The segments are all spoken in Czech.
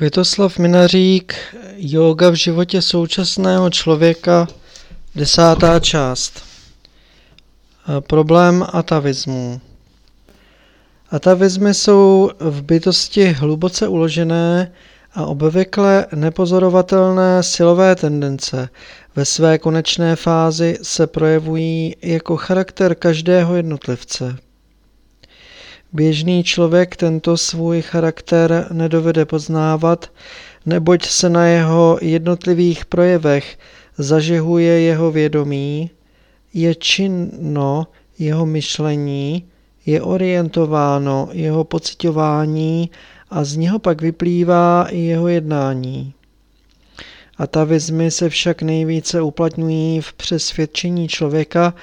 Květoslav Minařík, Yoga v životě současného člověka, desátá část. Problém atavismu. Atavizmy jsou v bytosti hluboce uložené a obvykle nepozorovatelné silové tendence. Ve své konečné fázi se projevují jako charakter každého jednotlivce. Běžný člověk tento svůj charakter nedovede poznávat, neboť se na jeho jednotlivých projevech zažehuje jeho vědomí, je činno jeho myšlení, je orientováno jeho pocitování a z něho pak vyplývá i jeho jednání. Atavizmy se však nejvíce uplatňují v přesvědčení člověka,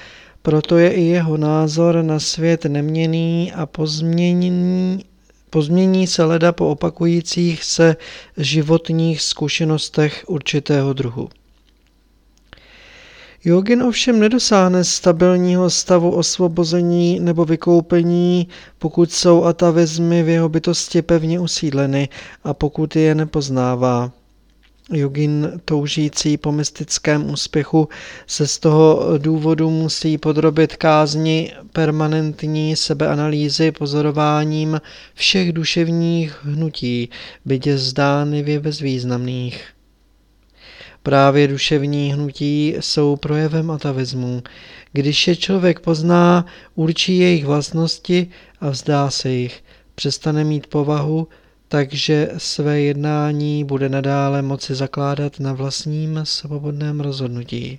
proto je i jeho názor na svět neměný a pozměněný, pozmění se leda po opakujících se životních zkušenostech určitého druhu. Jogin ovšem nedosáhne stabilního stavu osvobození nebo vykoupení, pokud jsou atavizmy v jeho bytosti pevně usídleny a pokud je nepoznává. Jogin toužící po mystickém úspěchu se z toho důvodu musí podrobit kázni permanentní sebeanalýzy pozorováním všech duševních hnutí, bytě zdánlivě bezvýznamných. Právě duševní hnutí jsou projevem atavismu. Když je člověk pozná, určí jejich vlastnosti a vzdá se jich. Přestane mít povahu, takže své jednání bude nadále moci zakládat na vlastním svobodném rozhodnutí.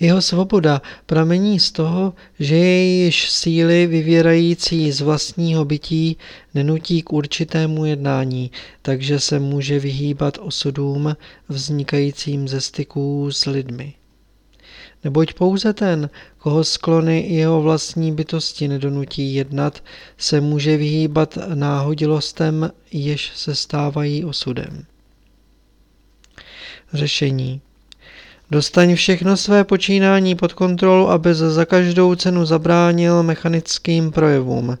Jeho svoboda pramení z toho, že je již síly vyvěrající z vlastního bytí nenutí k určitému jednání, takže se může vyhýbat osudům vznikajícím ze styků s lidmi. Neboť pouze ten, koho sklony jeho vlastní bytosti nedonutí jednat, se může vyhýbat náhodilostem, jež se stávají osudem. Řešení Dostaň všechno své počínání pod kontrolu, aby za každou cenu zabránil mechanickým projevům.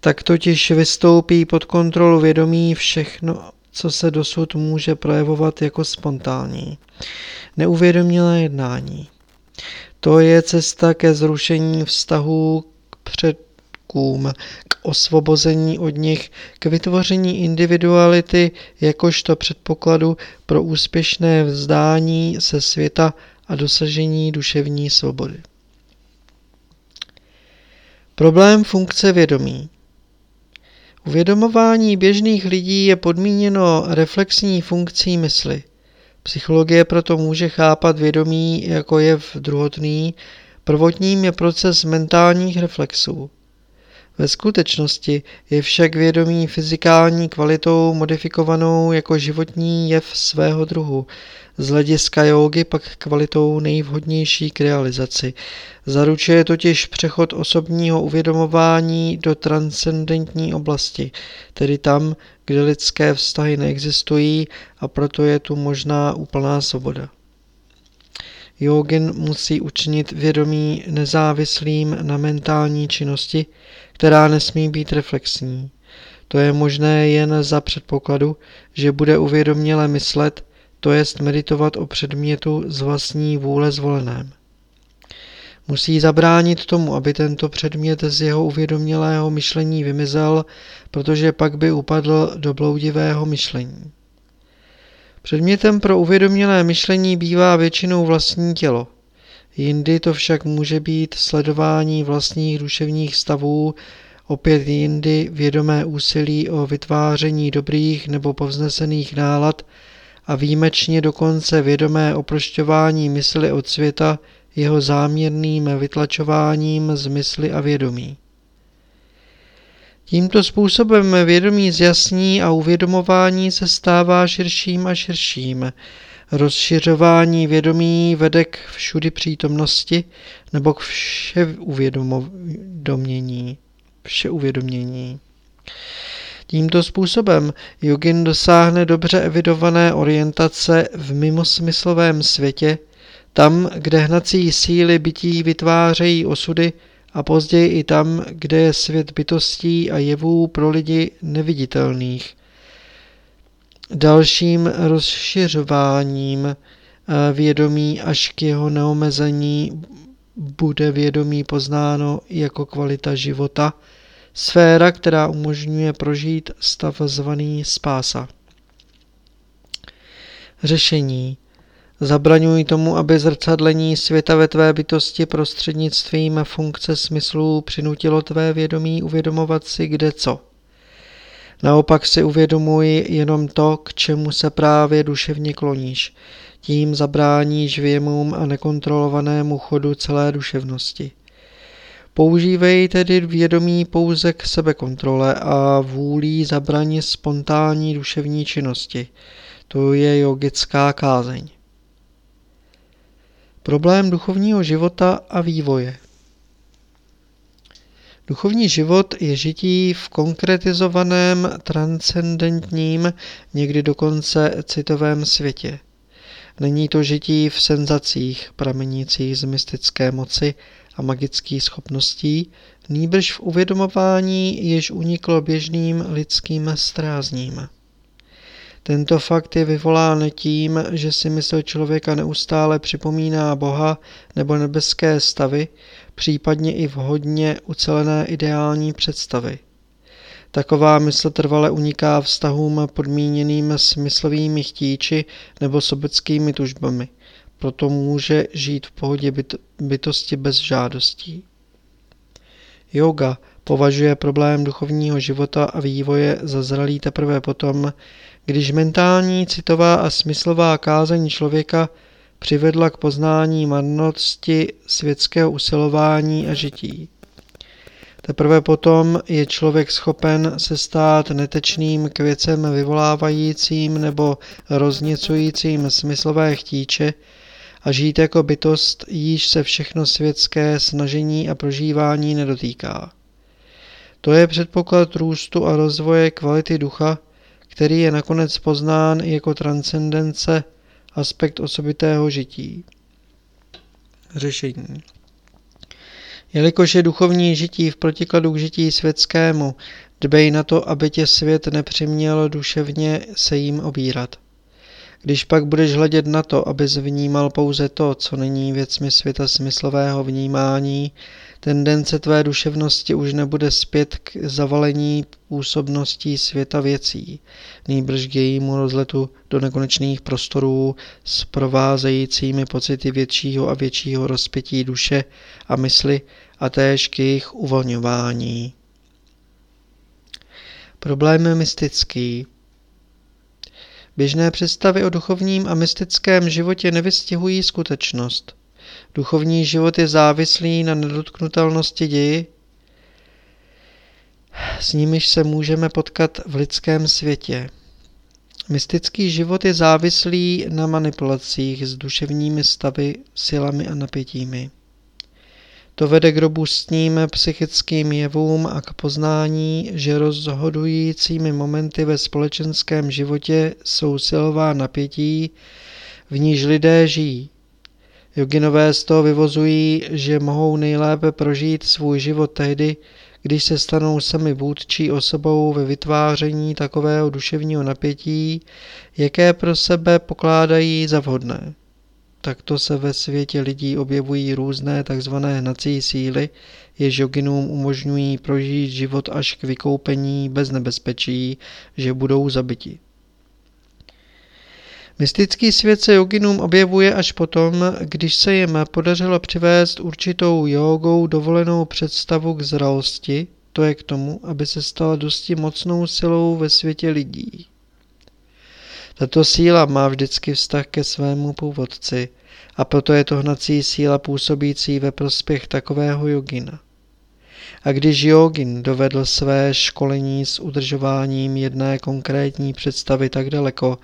Tak totiž vystoupí pod kontrolu vědomí všechno, co se dosud může projevovat jako spontánní. Neuvědomilé jednání. To je cesta ke zrušení vztahů k předkům, k osvobození od nich, k vytvoření individuality jakožto předpokladu pro úspěšné vzdání se světa a dosažení duševní svobody. Problém funkce vědomí. Uvědomování běžných lidí je podmíněno reflexní funkcí mysli. Psychologie proto může chápat vědomí jako jev druhotný, prvotním je proces mentálních reflexů. Ve skutečnosti je však vědomí fyzikální kvalitou modifikovanou jako životní jev svého druhu, z hlediska jógy pak kvalitou nejvhodnější k realizaci. Zaručuje totiž přechod osobního uvědomování do transcendentní oblasti, tedy tam, kde lidské vztahy neexistují a proto je tu možná úplná svoboda. Jogin musí učinit vědomí nezávislým na mentální činnosti, která nesmí být reflexní. To je možné jen za předpokladu, že bude uvědoměle myslet, to jest meditovat o předmětu z vlastní vůle zvoleném. Musí zabránit tomu, aby tento předmět z jeho uvědomělého myšlení vymizel, protože pak by upadl do bloudivého myšlení. Předmětem pro uvědomělé myšlení bývá většinou vlastní tělo. Jindy to však může být sledování vlastních duševních stavů, opět jindy vědomé úsilí o vytváření dobrých nebo povznesených nálad a výjimečně dokonce vědomé oprošťování mysli od světa jeho záměrným vytlačováním z mysli a vědomí. Tímto způsobem vědomí zjasní a uvědomování se stává širším a širším. Rozšiřování vědomí vede k všudy přítomnosti nebo k vše uvědomění. Tímto způsobem jogin dosáhne dobře evidované orientace v mimosmyslovém světě, tam, kde hnací síly bytí vytvářejí osudy a později i tam, kde je svět bytostí a jevů pro lidi neviditelných. dalším rozšiřováním eh, vědomí až k jeho neomezení bude vědomí poznáno jako kvalita života, sféra, která umožňuje prožít stav zvaný spása. Řešení Zabraňuj tomu, aby zrcadlení světa ve tvé bytosti prostřednictvím funkce smyslů přinutilo tvé vědomí uvědomovat si kde co. Naopak si uvědomuj jenom to, k čemu se právě duševně kloníš. Tím zabráníš věmům a nekontrolovanému chodu celé duševnosti. Používej tedy vědomí pouze k sebekontrole a vůlí zabraně spontánní duševní činnosti. To je yogická kázeň. Problém duchovního života a vývoje. Duchovní život je žití v konkretizovaném, transcendentním, někdy dokonce citovém světě. Není to žití v senzacích pramenících z mystické moci a magických schopností, nýbrž v uvědomování, jež uniklo běžným lidským strázním. Tento fakt je vyvolán tím, že si mysl člověka neustále připomíná Boha nebo nebeské stavy, případně i vhodně ucelené ideální představy. Taková mysl trvale uniká vztahům podmíněným smyslovými chtíči nebo sobeckými tužbami, proto může žít v pohodě byt- bytosti bez žádostí. Yoga považuje problém duchovního života a vývoje za zralý teprve potom, když mentální, citová a smyslová kázeň člověka přivedla k poznání marnosti světského usilování a žití. Teprve potom je člověk schopen se stát netečným k věcem vyvolávajícím nebo rozněcujícím smyslové chtíče a žít jako bytost, již se všechno světské snažení a prožívání nedotýká. To je předpoklad růstu a rozvoje kvality ducha, který je nakonec poznán jako transcendence, aspekt osobitého žití. Řešení. Jelikož je duchovní žití v protikladu k žití světskému, dbej na to, aby tě svět nepřiměl duševně se jim obírat. Když pak budeš hledět na to, abys vnímal pouze to, co není věcmi světa smyslového vnímání, tendence tvé duševnosti už nebude zpět k zavalení působností světa věcí, nýbrž k jejímu rozletu do nekonečných prostorů s provázejícími pocity většího a většího rozpětí duše a mysli a též k jejich uvolňování. Problém je mystický. Běžné představy o duchovním a mystickém životě nevystihují skutečnost. Duchovní život je závislý na nedotknutelnosti ději, s nimiž se můžeme potkat v lidském světě. Mystický život je závislý na manipulacích s duševními stavy, silami a napětími. To vede k robustním psychickým jevům a k poznání, že rozhodujícími momenty ve společenském životě jsou silová napětí, v níž lidé žijí. Joginové z toho vyvozují, že mohou nejlépe prožít svůj život tehdy, když se stanou sami vůdčí osobou ve vytváření takového duševního napětí, jaké pro sebe pokládají za vhodné. Takto se ve světě lidí objevují různé tzv. hnací síly, jež joginům umožňují prožít život až k vykoupení bez nebezpečí, že budou zabiti. Mystický svět se joginům objevuje až potom, když se jim podařilo přivést určitou jogou dovolenou představu k zralosti, to je k tomu, aby se stala dosti mocnou silou ve světě lidí. Tato síla má vždycky vztah ke svému původci a proto je to hnací síla působící ve prospěch takového jogina. A když jogin dovedl své školení s udržováním jedné konkrétní představy tak daleko,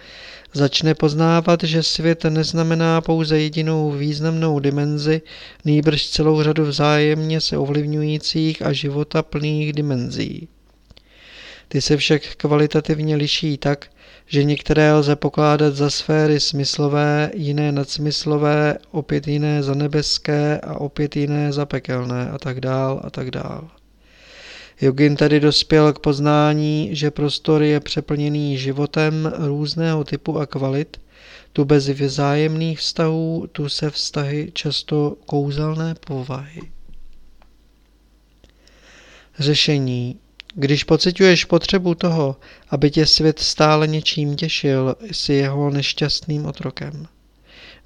začne poznávat, že svět neznamená pouze jedinou významnou dimenzi, nýbrž celou řadu vzájemně se ovlivňujících a života plných dimenzí. Ty se však kvalitativně liší tak, že některé lze pokládat za sféry smyslové, jiné nadsmyslové, opět jiné za nebeské a opět jiné za pekelné a tak dál a tak dál. Jogin tady dospěl k poznání, že prostor je přeplněný životem různého typu a kvalit, tu bez vzájemných vztahů, tu se vztahy často kouzelné povahy. Řešení. Když pociťuješ potřebu toho, aby tě svět stále něčím těšil, jsi jeho nešťastným otrokem.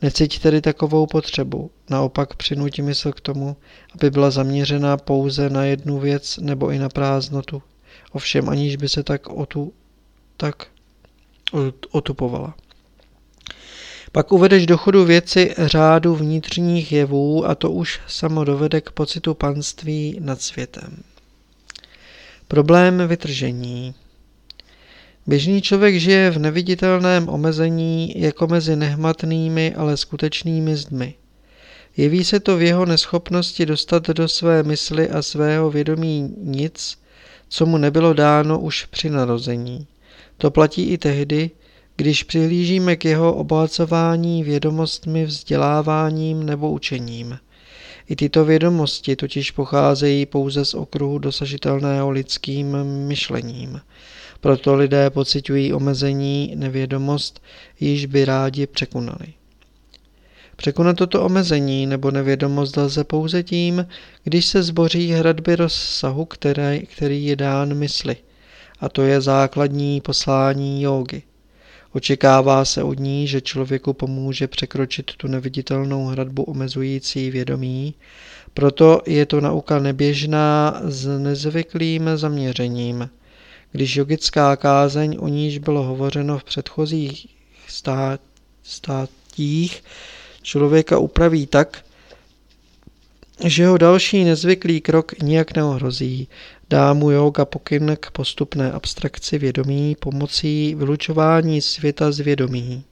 Necíť tedy takovou potřebu, naopak přinuť mysl k tomu, aby byla zaměřena pouze na jednu věc nebo i na prázdnotu, ovšem aniž by se tak, otu, tak otupovala. Pak uvedeš do chodu věci řádu vnitřních jevů a to už samo dovede k pocitu panství nad světem. Problém vytržení. Běžný člověk žije v neviditelném omezení jako mezi nehmatnými, ale skutečnými zdmi. Jeví se to v jeho neschopnosti dostat do své mysli a svého vědomí nic, co mu nebylo dáno už při narození. To platí i tehdy, když přihlížíme k jeho obohacování vědomostmi, vzděláváním nebo učením. I tyto vědomosti totiž pocházejí pouze z okruhu dosažitelného lidským myšlením. Proto lidé pocitují omezení, nevědomost, již by rádi překonali. Překonat toto omezení nebo nevědomost lze pouze tím, když se zboří hradby rozsahu, které, který je dán mysli. A to je základní poslání jógy. Očekává se od ní, že člověku pomůže překročit tu neviditelnou hradbu omezující vědomí, proto je to nauka neběžná s nezvyklým zaměřením. Když jogická kázeň, o níž bylo hovořeno v předchozích stát, státích, člověka upraví tak, že ho další nezvyklý krok nijak neohrozí. Dá mu yoga pokyn k postupné abstrakci vědomí pomocí vylučování světa z vědomí.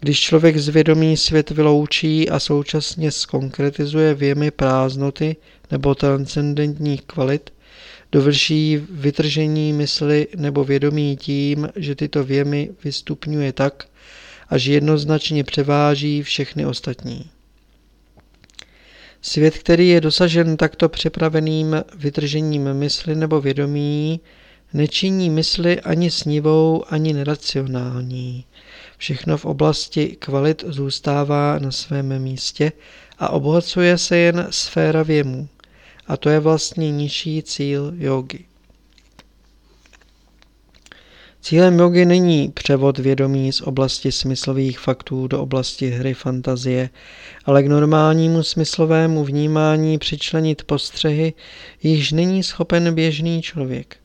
Když člověk z vědomí svět vyloučí a současně skonkretizuje věmy prázdnoty nebo transcendentních kvalit, dovrší vytržení mysli nebo vědomí tím, že tyto věmy vystupňuje tak, až jednoznačně převáží všechny ostatní. Svět, který je dosažen takto připraveným vytržením mysli nebo vědomí, nečiní mysli ani snivou, ani neracionální. Všechno v oblasti kvalit zůstává na svém místě a obohacuje se jen sféra věmů. A to je vlastně nižší cíl jogy. Cílem jogy není převod vědomí z oblasti smyslových faktů do oblasti hry fantazie, ale k normálnímu smyslovému vnímání přičlenit postřehy, již není schopen běžný člověk.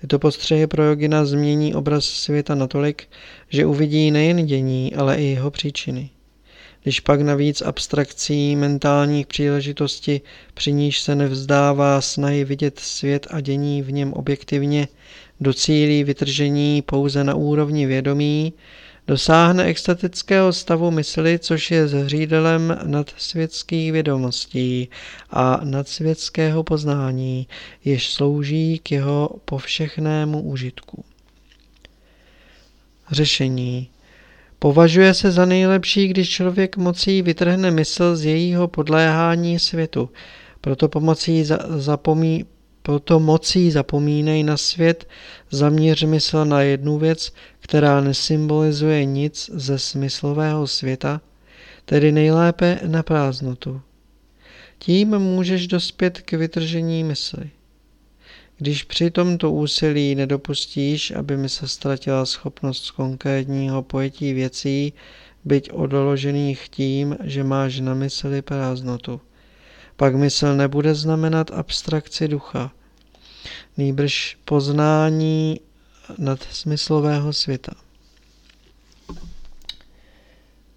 Tyto postřehy pro jogina změní obraz světa natolik, že uvidí nejen dění, ale i jeho příčiny. Když pak navíc abstrakcí mentálních příležitostí, při níž se nevzdává snahy vidět svět a dění v něm objektivně, docílí vytržení pouze na úrovni vědomí, dosáhne extatického stavu mysli, což je zřídelem nadsvětských vědomostí a nadsvětského poznání, jež slouží k jeho povšechnému užitku. Řešení Považuje se za nejlepší, když člověk mocí vytrhne mysl z jejího podléhání světu. Proto pomocí za, zapomí, proto mocí zapomínej na svět, zaměř mysl na jednu věc, která nesymbolizuje nic ze smyslového světa, tedy nejlépe na prázdnotu. Tím můžeš dospět k vytržení mysli. Když při tomto úsilí nedopustíš, aby mi se ztratila schopnost konkrétního pojetí věcí, byť odložených tím, že máš na mysli prázdnotu. Pak mysl nebude znamenat abstrakci ducha, nýbrž poznání nadsmyslového světa.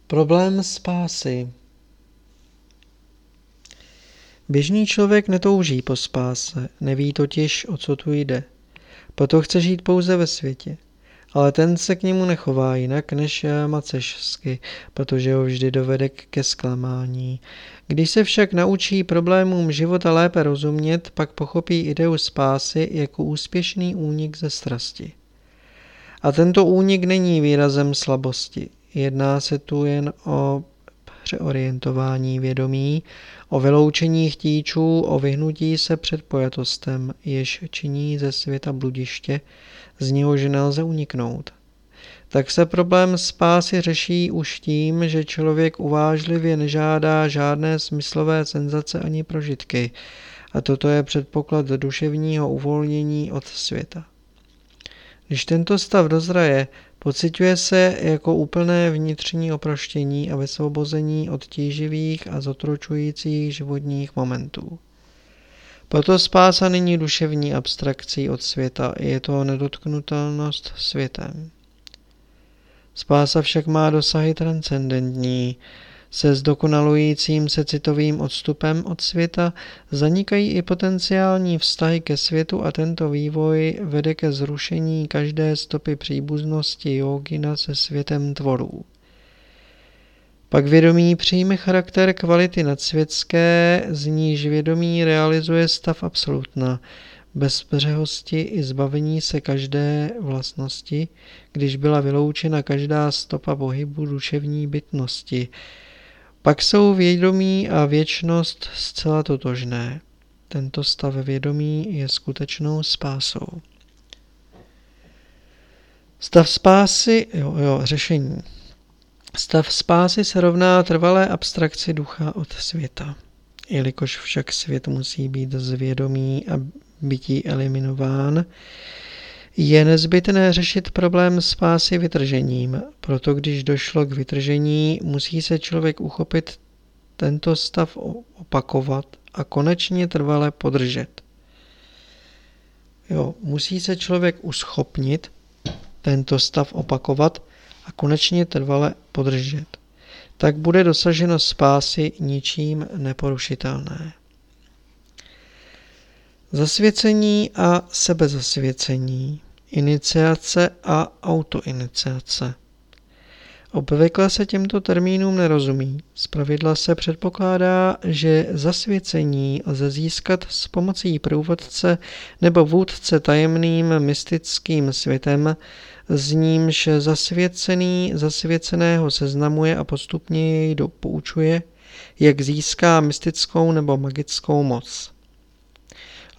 Problém spásy Běžný člověk netouží po spáse, neví totiž, o co tu jde. Proto chce žít pouze ve světě. Ale ten se k němu nechová jinak než macešsky, protože ho vždy dovede ke zklamání. Když se však naučí problémům života lépe rozumět, pak pochopí ideu spásy jako úspěšný únik ze strasti. A tento únik není výrazem slabosti. Jedná se tu jen o přeorientování vědomí, o vyloučení chtíčů, o vyhnutí se před pojatostem, jež činí ze světa bludiště, z něhož nelze uniknout. Tak se problém spásy řeší už tím, že člověk uvážlivě nežádá žádné smyslové senzace ani prožitky, a toto je předpoklad duševního uvolnění od světa. Když tento stav dozraje, pociťuje se jako úplné vnitřní oproštění a vysvobození od tíživých a zotročujících životních momentů. Proto spása není duševní abstrakcí od světa, je to nedotknutelnost světem. Spása však má dosahy transcendentní, se zdokonalujícím se citovým odstupem od světa zanikají i potenciální vztahy ke světu a tento vývoj vede ke zrušení každé stopy příbuznosti jogina se světem tvorů. Pak vědomí přijme charakter kvality nadsvětské, z níž vědomí realizuje stav absolutna, bezbřehosti i zbavení se každé vlastnosti, když byla vyloučena každá stopa pohybu duševní bytnosti, pak jsou vědomí a věčnost zcela totožné. Tento stav vědomí je skutečnou spásou. Stav spásy, jo, jo, řešení. Stav spásy se rovná trvalé abstrakci ducha od světa. Jelikož však svět musí být zvědomí a bytí eliminován, je nezbytné řešit problém spásy vytržením, proto když došlo k vytržení, musí se člověk uchopit tento stav opakovat a konečně trvale podržet. Jo, musí se člověk uschopnit tento stav opakovat a konečně trvale podržet. Tak bude dosaženo spásy ničím neporušitelné. Zasvěcení a sebezasvěcení iniciace a autoiniciace. Obvykle se těmto termínům nerozumí. Zpravidla se předpokládá, že zasvěcení lze získat s pomocí průvodce nebo vůdce tajemným mystickým světem, s nímž zasvěcený zasvěceného seznamuje a postupně jej poučuje, jak získá mystickou nebo magickou moc.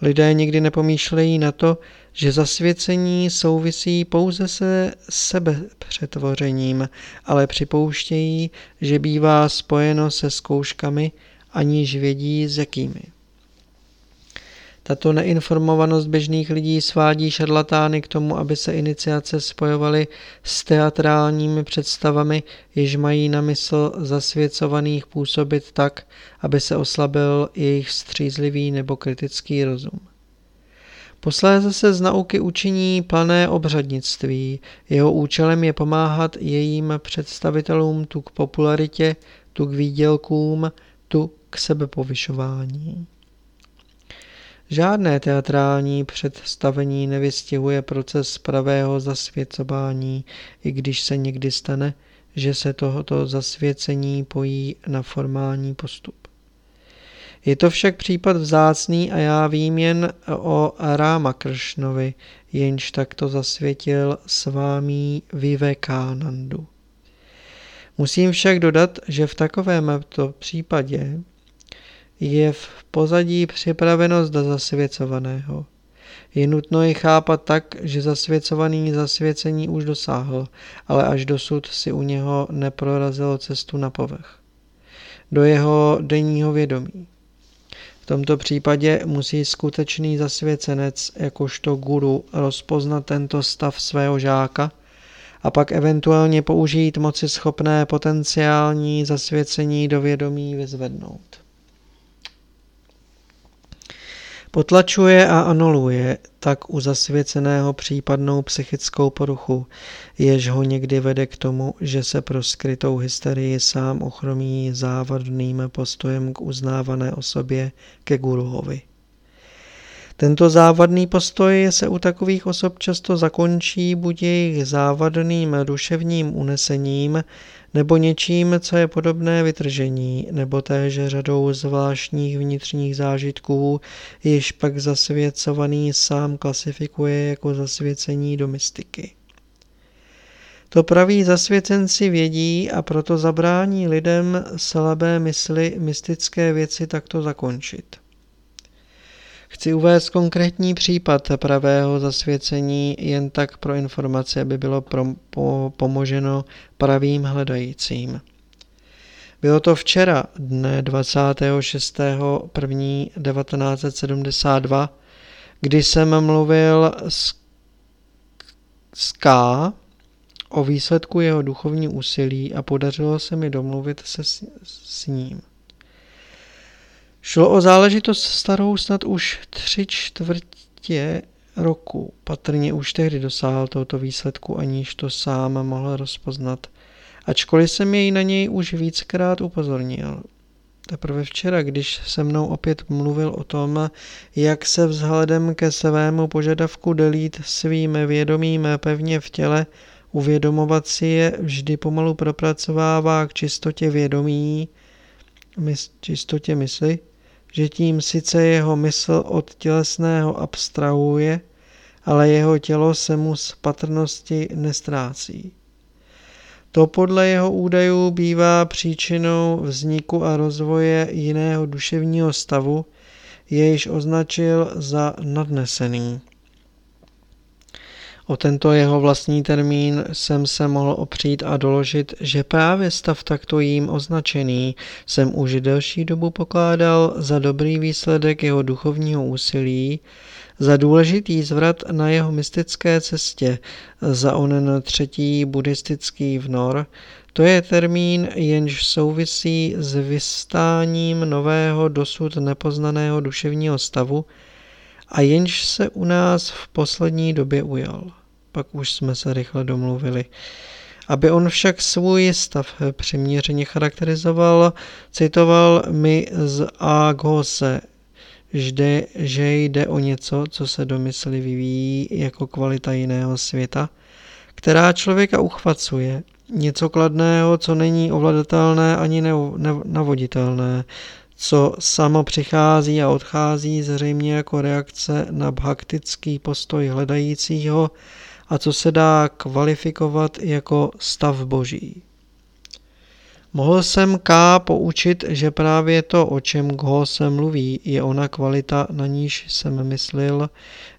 Lidé nikdy nepomýšlejí na to, že zasvěcení souvisí pouze se sebepřetvořením, ale připouštějí, že bývá spojeno se zkouškami, aniž vědí s jakými. Tato neinformovanost běžných lidí svádí šarlatány k tomu, aby se iniciace spojovaly s teatrálními představami, jež mají na mysl zasvěcovaných působit tak, aby se oslabil jejich střízlivý nebo kritický rozum. Posléze se z nauky učiní plané obřadnictví. Jeho účelem je pomáhat jejím představitelům tu k popularitě, tu k výdělkům, tu k sebepovyšování. Žádné teatrální představení nevystihuje proces pravého zasvěcování, i když se někdy stane, že se tohoto zasvěcení pojí na formální postup. Je to však případ vzácný a já vím jen o Kršnovi, jenž takto zasvětil svámí Vivekanandu. Musím však dodat, že v takovémto případě je v pozadí připravenost zasvěcovaného. Je nutno ji chápat tak, že zasvěcovaný zasvěcení už dosáhl, ale až dosud si u něho neprorazilo cestu na povrch. Do jeho denního vědomí. V tomto případě musí skutečný zasvěcenec jakožto guru rozpoznat tento stav svého žáka a pak eventuálně použít moci schopné potenciální zasvěcení do vědomí vyzvednout. Potlačuje a anuluje tak u zasvěceného případnou psychickou poruchu, jež ho někdy vede k tomu, že se pro skrytou hysterii sám ochromí závadným postojem k uznávané osobě ke guruhovi. Tento závadný postoj se u takových osob často zakončí buď jejich závadným duševním unesením, nebo něčím, co je podobné vytržení, nebo též řadou zvláštních vnitřních zážitků, již pak zasvěcovaný sám klasifikuje jako zasvěcení do mystiky. To praví zasvěcenci vědí a proto zabrání lidem slabé mysli mystické věci takto zakončit. Chci uvést konkrétní případ pravého zasvěcení jen tak pro informaci, aby bylo po, pomoženo pravým hledajícím. Bylo to včera, dne 26.1.1972, kdy jsem mluvil s, s K o výsledku jeho duchovní úsilí a podařilo se mi domluvit se s, s ním. Šlo o záležitost starou snad už tři čtvrtě roku. Patrně už tehdy dosáhl tohoto výsledku, aniž to sám mohl rozpoznat, ačkoliv jsem jej na něj už víckrát upozornil. Teprve včera, když se mnou opět mluvil o tom, jak se vzhledem ke svému požadavku delít svým vědomím pevně v těle, uvědomovat si je vždy pomalu propracovává k čistotě vědomí, čistotě mysli, že tím sice jeho mysl od tělesného abstrahuje, ale jeho tělo se mu z patrnosti nestrácí. To podle jeho údajů bývá příčinou vzniku a rozvoje jiného duševního stavu, jejž označil za nadnesený. O tento jeho vlastní termín jsem se mohl opřít a doložit, že právě stav takto jím označený jsem už delší dobu pokládal za dobrý výsledek jeho duchovního úsilí, za důležitý zvrat na jeho mystické cestě, za onen třetí buddhistický vnor, to je termín, jenž souvisí s vystáním nového dosud nepoznaného duševního stavu a jenž se u nás v poslední době ujal pak už jsme se rychle domluvili. Aby on však svůj stav přiměřeně charakterizoval, citoval mi z Agose, že, že jde o něco, co se do mysli vyvíjí jako kvalita jiného světa, která člověka uchvacuje, něco kladného, co není ovladatelné ani navoditelné, co samo přichází a odchází zřejmě jako reakce na bhaktický postoj hledajícího a co se dá kvalifikovat jako stav boží. Mohl jsem K poučit, že právě to, o čem Gho se mluví, je ona kvalita, na níž jsem myslil,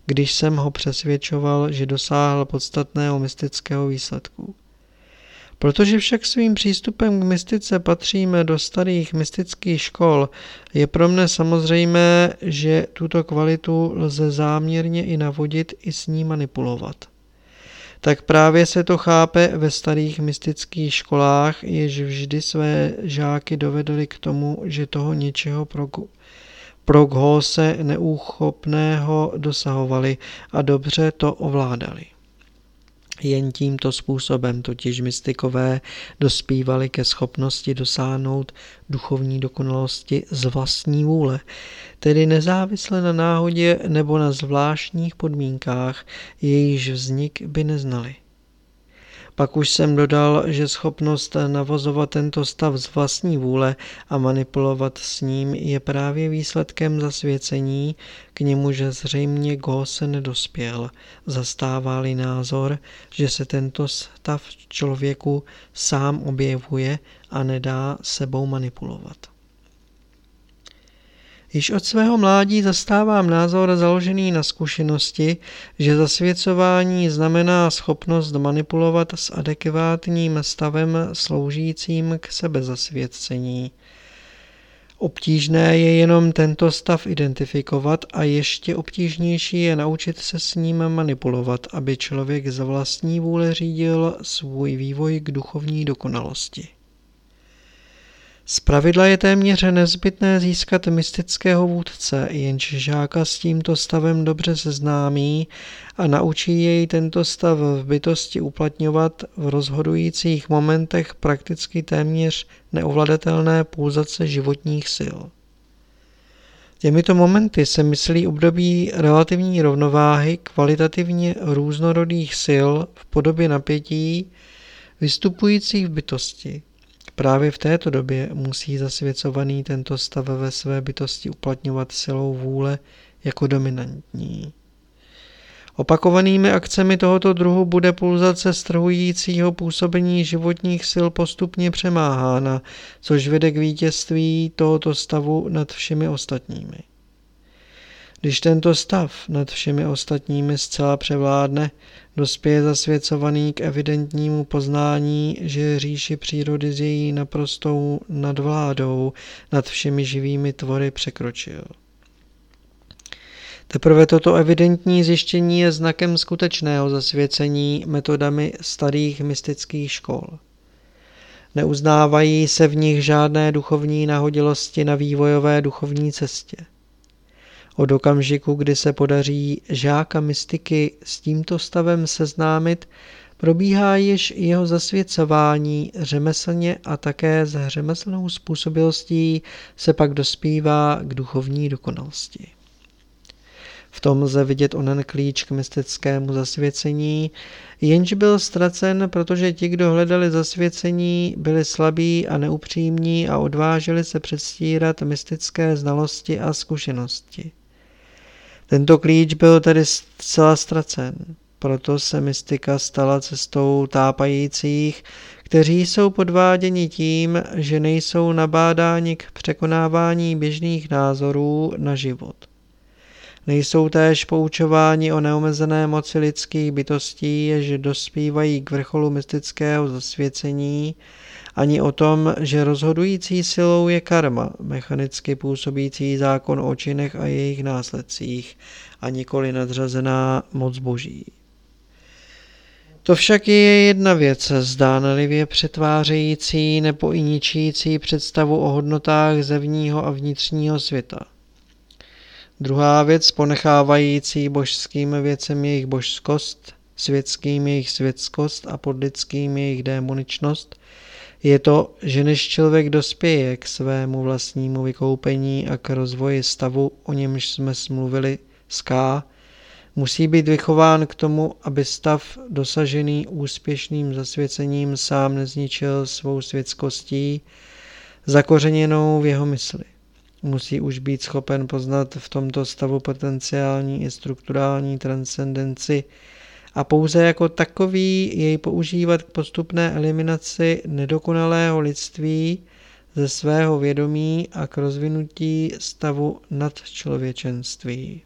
když jsem ho přesvědčoval, že dosáhl podstatného mystického výsledku. Protože však svým přístupem k mystice patříme do starých mystických škol, je pro mne samozřejmé, že tuto kvalitu lze záměrně i navodit i s ní manipulovat tak právě se to chápe ve starých mystických školách, jež vždy své žáky dovedli k tomu, že toho něčeho pro, pro se neúchopného dosahovali a dobře to ovládali. Jen tímto způsobem totiž mystikové dospívali ke schopnosti dosáhnout duchovní dokonalosti z vlastní vůle, tedy nezávisle na náhodě nebo na zvláštních podmínkách, jejíž vznik by neznali. Pak už jsem dodal, že schopnost navozovat tento stav z vlastní vůle a manipulovat s ním je právě výsledkem zasvěcení, k němuž zřejmě se nedospěl. Zastává-li názor, že se tento stav člověku sám objevuje a nedá sebou manipulovat. Již od svého mládí zastávám názor založený na zkušenosti, že zasvěcování znamená schopnost manipulovat s adekvátním stavem sloužícím k sebezasvěcení. Obtížné je jenom tento stav identifikovat a ještě obtížnější je naučit se s ním manipulovat, aby člověk za vlastní vůle řídil svůj vývoj k duchovní dokonalosti. Z pravidla je téměř nezbytné získat mystického vůdce, jenž žáka s tímto stavem dobře seznámí a naučí jej tento stav v bytosti uplatňovat v rozhodujících momentech prakticky téměř neovladatelné pulzace životních sil. Těmito momenty se myslí období relativní rovnováhy kvalitativně různorodých sil v podobě napětí vystupujících v bytosti, Právě v této době musí zasvěcovaný tento stav ve své bytosti uplatňovat silou vůle jako dominantní. Opakovanými akcemi tohoto druhu bude pulzace strhujícího působení životních sil postupně přemáhána, což vede k vítězství tohoto stavu nad všemi ostatními. Když tento stav nad všemi ostatními zcela převládne, dospěje zasvěcovaný k evidentnímu poznání, že říši přírody s její naprostou nadvládou nad všemi živými tvory překročil. Teprve toto evidentní zjištění je znakem skutečného zasvěcení metodami starých mystických škol. Neuznávají se v nich žádné duchovní nahodilosti na vývojové duchovní cestě. Od okamžiku, kdy se podaří žáka mystiky s tímto stavem seznámit, probíhá již jeho zasvěcování řemeslně a také s řemeslnou způsobilostí se pak dospívá k duchovní dokonalosti. V tom lze vidět onen klíč k mystickému zasvěcení, jenž byl ztracen, protože ti, kdo hledali zasvěcení, byli slabí a neupřímní a odvážili se předstírat mystické znalosti a zkušenosti. Tento klíč byl tedy zcela ztracen, proto se mystika stala cestou tápajících, kteří jsou podváděni tím, že nejsou nabádáni k překonávání běžných názorů na život. Nejsou též poučováni o neomezené moci lidských bytostí, jež dospívají k vrcholu mystického zasvěcení, ani o tom, že rozhodující silou je karma, mechanicky působící zákon o činech a jejich následcích, a nikoli nadřazená moc boží. To však je jedna věc, zdánlivě přetvářející nebo i ničící představu o hodnotách zevního a vnitřního světa. Druhá věc, ponechávající božským věcem jejich božskost, světským jejich světskost a podlidským jejich démoničnost, je to, že než člověk dospěje k svému vlastnímu vykoupení a k rozvoji stavu, o němž jsme smluvili s K, musí být vychován k tomu, aby stav dosažený úspěšným zasvěcením sám nezničil svou světskostí, zakořeněnou v jeho mysli. Musí už být schopen poznat v tomto stavu potenciální i strukturální transcendenci a pouze jako takový jej používat k postupné eliminaci nedokonalého lidství ze svého vědomí a k rozvinutí stavu nadčlověčenství.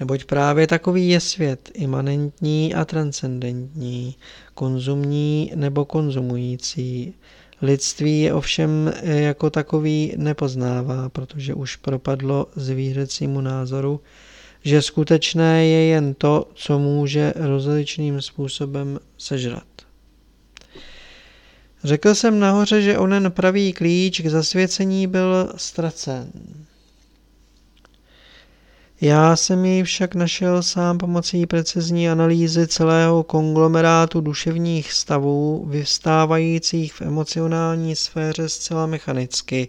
Neboť právě takový je svět, imanentní a transcendentní, konzumní nebo konzumující. Lidství je ovšem jako takový nepoznává, protože už propadlo zvířecímu názoru, že skutečné je jen to, co může rozličným způsobem sežrat. Řekl jsem nahoře, že onen pravý klíč k zasvěcení byl ztracen. Já jsem jej však našel sám pomocí precizní analýzy celého konglomerátu duševních stavů, vyvstávajících v emocionální sféře zcela mechanicky,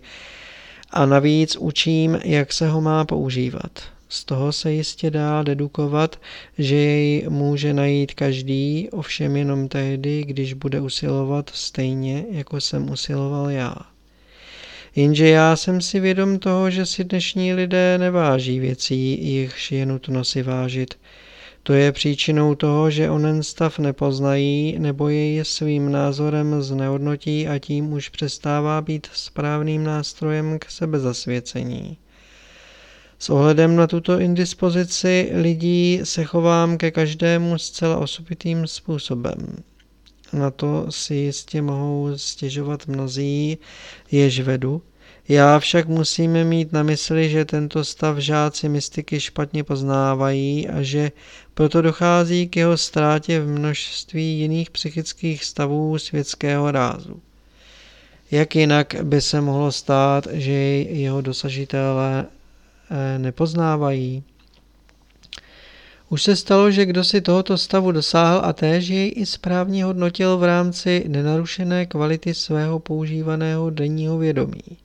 a navíc učím, jak se ho má používat. Z toho se jistě dá dedukovat, že jej může najít každý, ovšem jenom tehdy, když bude usilovat stejně, jako jsem usiloval já. Jenže já jsem si vědom toho, že si dnešní lidé neváží věcí, jichž je nutno si vážit. To je příčinou toho, že onen stav nepoznají nebo jej svým názorem znehodnotí a tím už přestává být správným nástrojem k sebezasvěcení. S ohledem na tuto indispozici lidí se chovám ke každému zcela osobitým způsobem. Na to si jistě mohou stěžovat mnozí, jež vedu. Já však musíme mít na mysli, že tento stav žáci mystiky špatně poznávají a že proto dochází k jeho ztrátě v množství jiných psychických stavů světského rázu. Jak jinak by se mohlo stát, že jeho dosažitelé nepoznávají. Už se stalo, že kdo si tohoto stavu dosáhl a též jej i správně hodnotil v rámci nenarušené kvality svého používaného denního vědomí.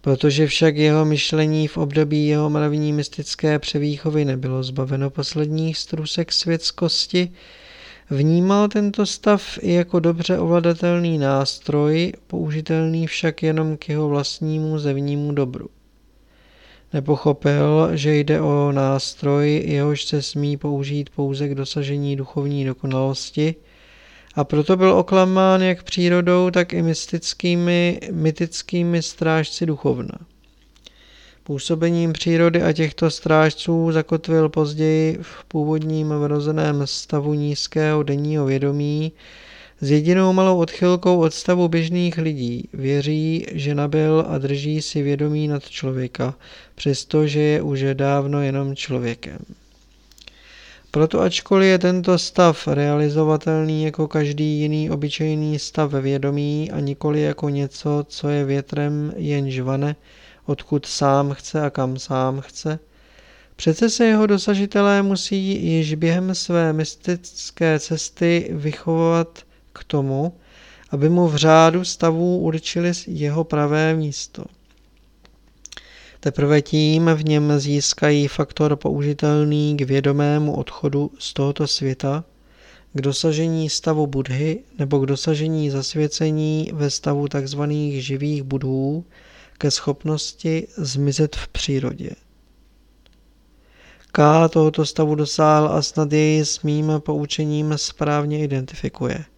Protože však jeho myšlení v období jeho mravní mystické převýchovy nebylo zbaveno posledních strusek světskosti, vnímal tento stav i jako dobře ovladatelný nástroj, použitelný však jenom k jeho vlastnímu zevnímu dobru. Nepochopil, že jde o nástroj, jehož se smí použít pouze k dosažení duchovní dokonalosti a proto byl oklamán jak přírodou, tak i mystickými, mytickými strážci duchovna. Působením přírody a těchto strážců zakotvil později v původním vrozeném stavu nízkého denního vědomí s jedinou malou odchylkou od stavu běžných lidí. Věří, že nabil a drží si vědomí nad člověka, přestože je už dávno jenom člověkem. Proto ačkoliv je tento stav realizovatelný jako každý jiný obyčejný stav vědomí a nikoli jako něco, co je větrem jen žvane, odkud sám chce a kam sám chce, přece se jeho dosažitelé musí již během své mystické cesty vychovat k tomu, aby mu v řádu stavů určili jeho pravé místo. Teprve tím v něm získají faktor použitelný k vědomému odchodu z tohoto světa, k dosažení stavu budhy nebo k dosažení zasvěcení ve stavu tzv. živých budhů ke schopnosti zmizet v přírodě. K tohoto stavu dosáhl a snad jej s mým poučením správně identifikuje –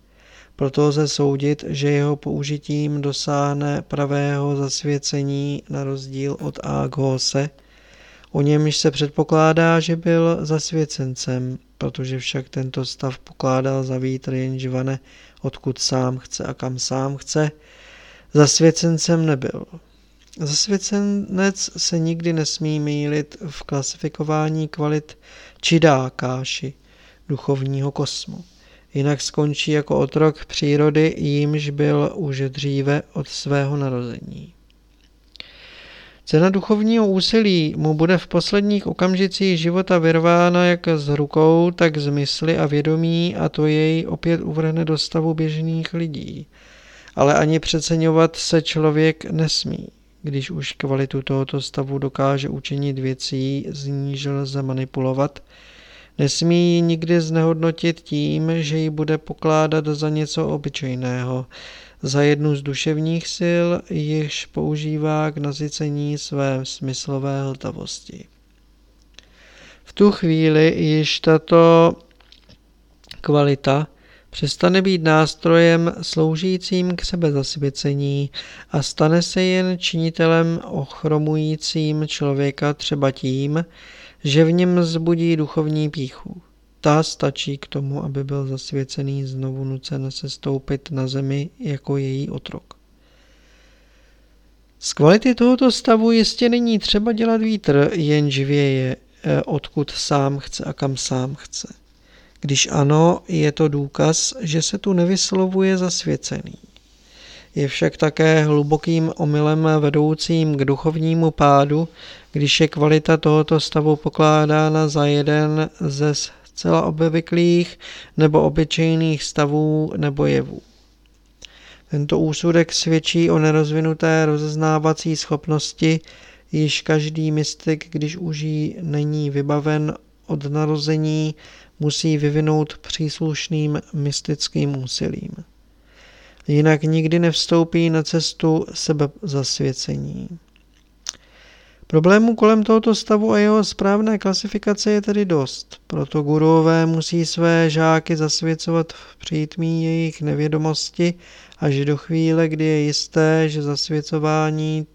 proto lze soudit, že jeho použitím dosáhne pravého zasvěcení na rozdíl od Aghose, o němž se předpokládá, že byl zasvěcencem, protože však tento stav pokládal za vítr jen odkud sám chce a kam sám chce, zasvěcencem nebyl. Zasvěcenec se nikdy nesmí mýlit v klasifikování kvalit čidákáši, duchovního kosmu jinak skončí jako otrok přírody, jímž byl už dříve od svého narození. Cena duchovního úsilí mu bude v posledních okamžicích života vyrvána jak z rukou, tak z mysli a vědomí a to jej opět uvrhne do stavu běžných lidí. Ale ani přeceňovat se člověk nesmí, když už kvalitu tohoto stavu dokáže učinit věcí, z níž lze manipulovat, Nesmí ji nikdy znehodnotit tím, že ji bude pokládat za něco obyčejného, za jednu z duševních sil, již používá k nasycení své smyslové hltavosti. V tu chvíli již tato kvalita přestane být nástrojem sloužícím k sebezasvěcení a stane se jen činitelem ochromujícím člověka třeba tím, že v něm zbudí duchovní píchu. Ta stačí k tomu, aby byl zasvěcený znovu nucen se stoupit na zemi jako její otrok. Z kvality tohoto stavu jistě není třeba dělat vítr, jenž věje, eh, odkud sám chce a kam sám chce. Když ano, je to důkaz, že se tu nevyslovuje zasvěcený. Je však také hlubokým omylem vedoucím k duchovnímu pádu, když je kvalita tohoto stavu pokládána za jeden ze zcela obvyklých nebo obyčejných stavů nebo jevů. Tento úsudek svědčí o nerozvinuté rozeznávací schopnosti, již každý mystik, když už jí není vybaven od narození, musí vyvinout příslušným mystickým úsilím. Jinak nikdy nevstoupí na cestu sebezasvěcení. Problémů kolem tohoto stavu a jeho správné klasifikace je tedy dost, proto gurové musí své žáky zasvěcovat v přítmí jejich nevědomosti až do chvíle, kdy je jisté, že zasvěcování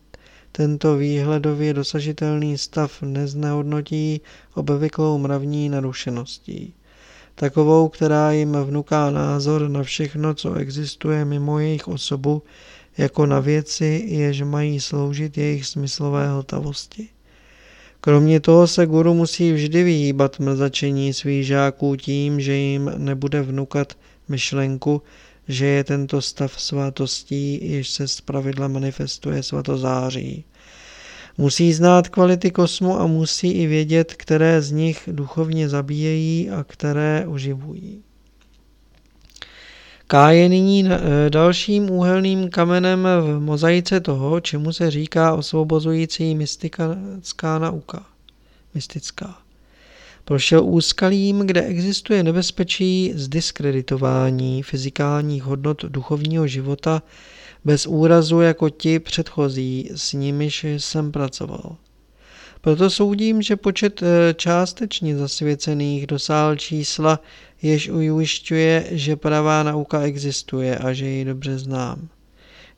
tento výhledově dosažitelný stav neznehodnotí obvyklou mravní narušeností. Takovou, která jim vnuká názor na všechno, co existuje mimo jejich osobu, jako na věci, jež mají sloužit jejich smyslové hltavosti. Kromě toho se guru musí vždy vyhýbat mrzačení svých žáků tím, že jim nebude vnukat myšlenku, že je tento stav svátostí, jež se zpravidla manifestuje svatozáří. Musí znát kvality kosmu a musí i vědět, které z nich duchovně zabíjejí a které oživují. K je nyní eh, dalším úhelným kamenem v mozaice toho, čemu se říká osvobozující mystická nauka. Mystická. Prošel úskalím, kde existuje nebezpečí zdiskreditování fyzikálních hodnot duchovního života bez úrazu jako ti předchozí, s nimiž jsem pracoval. Proto soudím, že počet eh, částečně zasvěcených dosáhl čísla, jež ujišťuje, že pravá nauka existuje a že ji dobře znám.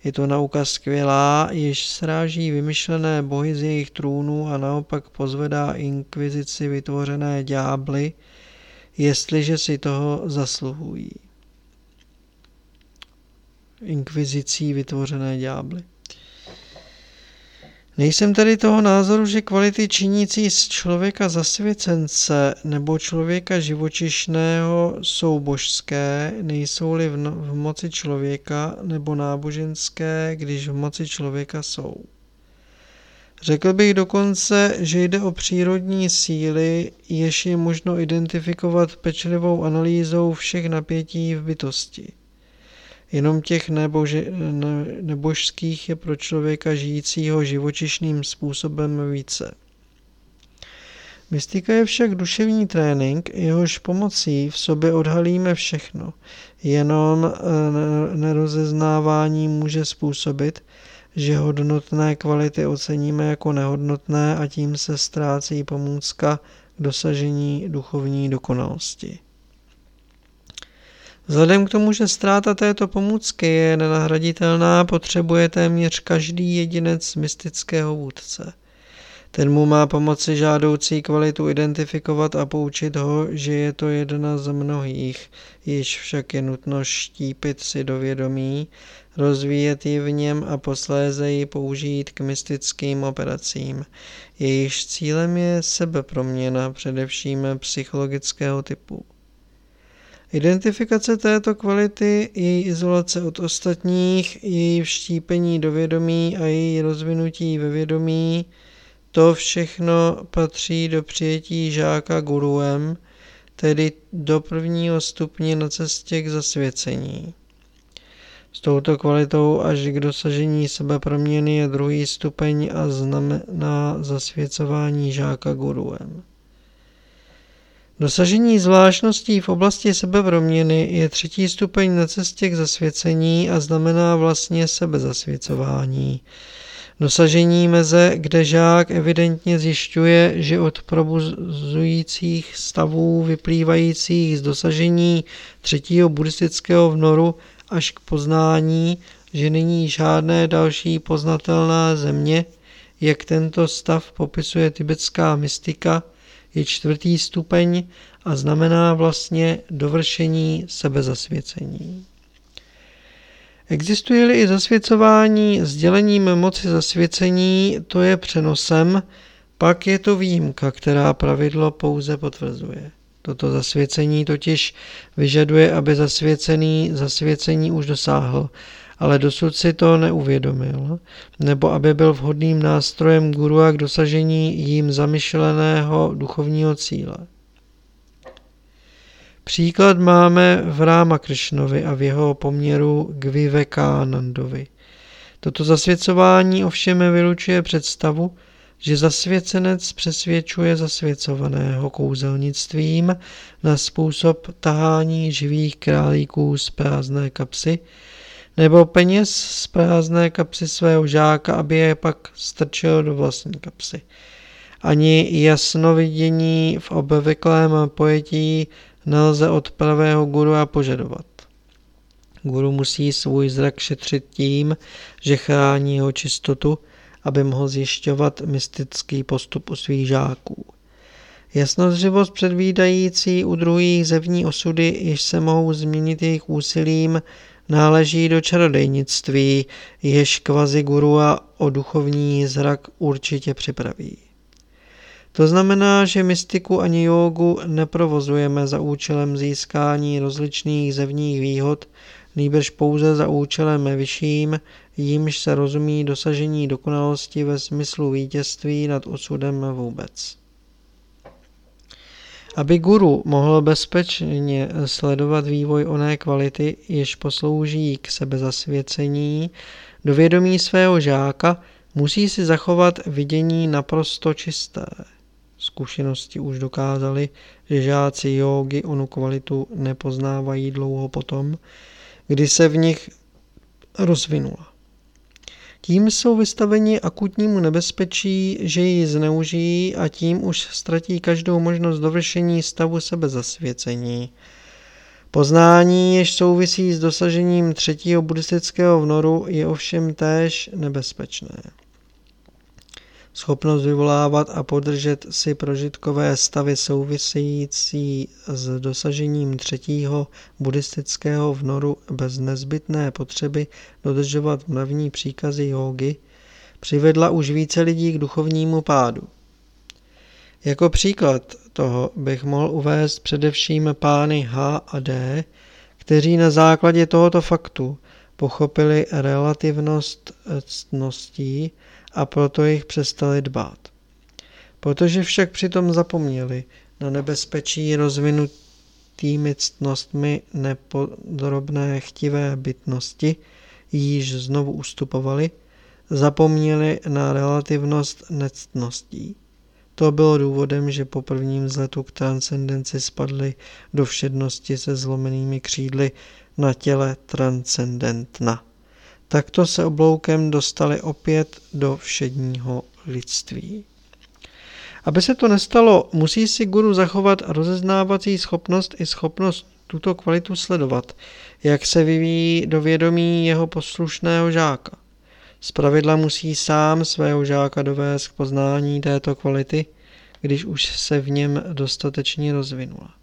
Je to nauka skvělá, jež sráží vymyšlené bohy z jejich trůnů a naopak pozvedá inkvizici vytvořené ďábly, jestliže si toho zasluhují. Inkvizicí vytvořené ďábly. Nejsem tedy toho názoru, že kvality činící z člověka zasvěcence nebo člověka živočišného jsou božské, nejsou-li v, no, v moci člověka, nebo náboženské, když v moci člověka jsou. Řekl bych dokonce, že jde o přírodní síly, jež je možno identifikovat pečlivou analýzou všech napětí v bytosti. Jenom těch nebože, ne, nebožských je pro člověka žijícího živočišným způsobem více. Mystika je však duševní trénink, jehož pomocí v sobě odhalíme všechno. Jenom eh, nerozeznávání může způsobit, že hodnotné kvality oceníme jako nehodnotné a tím se ztrácí pomůcka k dosažení duchovní dokonalosti. Vzhledem k tomu, že ztráta této pomůcky je nenahraditelná, potřebuje téměř každý jedinec mystického vůdce. Ten mu má pomoci žádoucí kvalitu identifikovat a poučit ho, že je to jedna z mnohých, již však je nutno štípit si do vědomí, rozvíjet ji v něm a posléze ji použít k mystickým operacím. Jejíž cílem je sebeproměna, především psychologického typu. Identifikace této kvality, její izolace od ostatních, její vštípení do vědomí a její rozvinutí ve vědomí, to všechno patří do přijetí žáka guruem, tedy do prvního stupně na cestě k zasvěcení. S touto kvalitou až k dosažení sebeproměny je druhý stupeň a znamená zasvěcování žáka guruem. Dosažení zvláštností v oblasti sebeproměny je třetí stupeň na cestě k zasvěcení a znamená vlastně sebezasvěcování. Dosažení meze, kde žák evidentně zjišťuje, že od probuzujících stavů vyplývajících z dosažení třetího buddhistického vnoru až k poznání, že není žádné další poznatelná země, jak tento stav popisuje tibetská mystika, je čtvrtý stupeň a znamená vlastně dovršení sebezasvěcení. Existuje-li i zasvěcování sdělením moci zasvěcení, to je přenosem, pak je to výjimka, která pravidlo pouze potvrzuje. Toto zasvěcení totiž vyžaduje, aby zasvěcený zasvěcení už dosáhl, ale dosud si to neuvědomil, nebo aby byl vhodným nástrojem gurua k dosažení jím zamyšleného duchovního cíle. Příklad máme v Ráma Kršnovi a v jeho poměru k Vivekanandovi. Toto zasvěcování ovšem vylučuje představu, že zasvěcenec přesvědčuje zasvěcovaného kouzelnictvím na způsob tahání živých králíků z prázdné kapsy, nebo peněz z prázdné kapsy svého žáka, aby je pak strčil do vlastní kapsy. Ani jasnovidění v obvyklém pojetí nelze od pravého guru a požadovat. Guru musí svůj zrak šetřit tím, že chrání jeho čistotu, aby mohl zjišťovat mystický postup u svých žáků. Jasnozřivost předvídající u druhých zevní osudy, jež se mohou změnit jejich úsilím, náleží do čarodejnictví, jež kvazi a o duchovní zrak určitě připraví. To znamená, že mystiku ani jógu neprovozujeme za účelem získání rozličných zevních výhod, nýbrž pouze za účelem vyšším, jímž se rozumí dosažení dokonalosti ve smyslu vítězství nad osudem vůbec. Aby guru mohl bezpečně sledovat vývoj oné kvality, jež poslouží k sebezasvěcení, do vědomí svého žáka musí si zachovat vidění naprosto čisté. Zkušenosti už dokázaly, že žáci jógy onu kvalitu nepoznávají dlouho potom, kdy se v nich rozvinula. Tím jsou vystaveni akutnímu nebezpečí, že ji zneužijí a tím už ztratí každou možnost dovršení stavu sebezasvěcení. Poznání, jež souvisí s dosažením třetího buddhistického vnoru, je ovšem též nebezpečné. Schopnost vyvolávat a podržet si prožitkové stavy související s dosažením třetího buddhistického vnoru bez nezbytné potřeby dodržovat mravní příkazy jógy přivedla už více lidí k duchovnímu pádu. Jako příklad toho bych mohl uvést především pány H a D, kteří na základě tohoto faktu pochopili relativnost ctností a proto jich přestali dbát. Protože však přitom zapomněli na nebezpečí rozvinutými ctnostmi nepodrobné chtivé bytnosti, již znovu ustupovali, zapomněli na relativnost nectností. To bylo důvodem, že po prvním vzletu k transcendenci spadli do všednosti se zlomenými křídly na těle transcendentna. Takto se obloukem dostali opět do všedního lidství. Aby se to nestalo, musí si guru zachovat rozeznávací schopnost i schopnost tuto kvalitu sledovat, jak se vyvíjí do vědomí jeho poslušného žáka. Zpravidla musí sám svého žáka dovést k poznání této kvality, když už se v něm dostatečně rozvinula.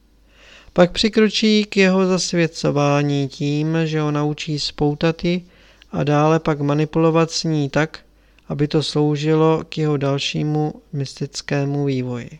Pak přikročí k jeho zasvěcování tím, že ho naučí spoutat ji a dále pak manipulovat s ní tak, aby to sloužilo k jeho dalšímu mystickému vývoji.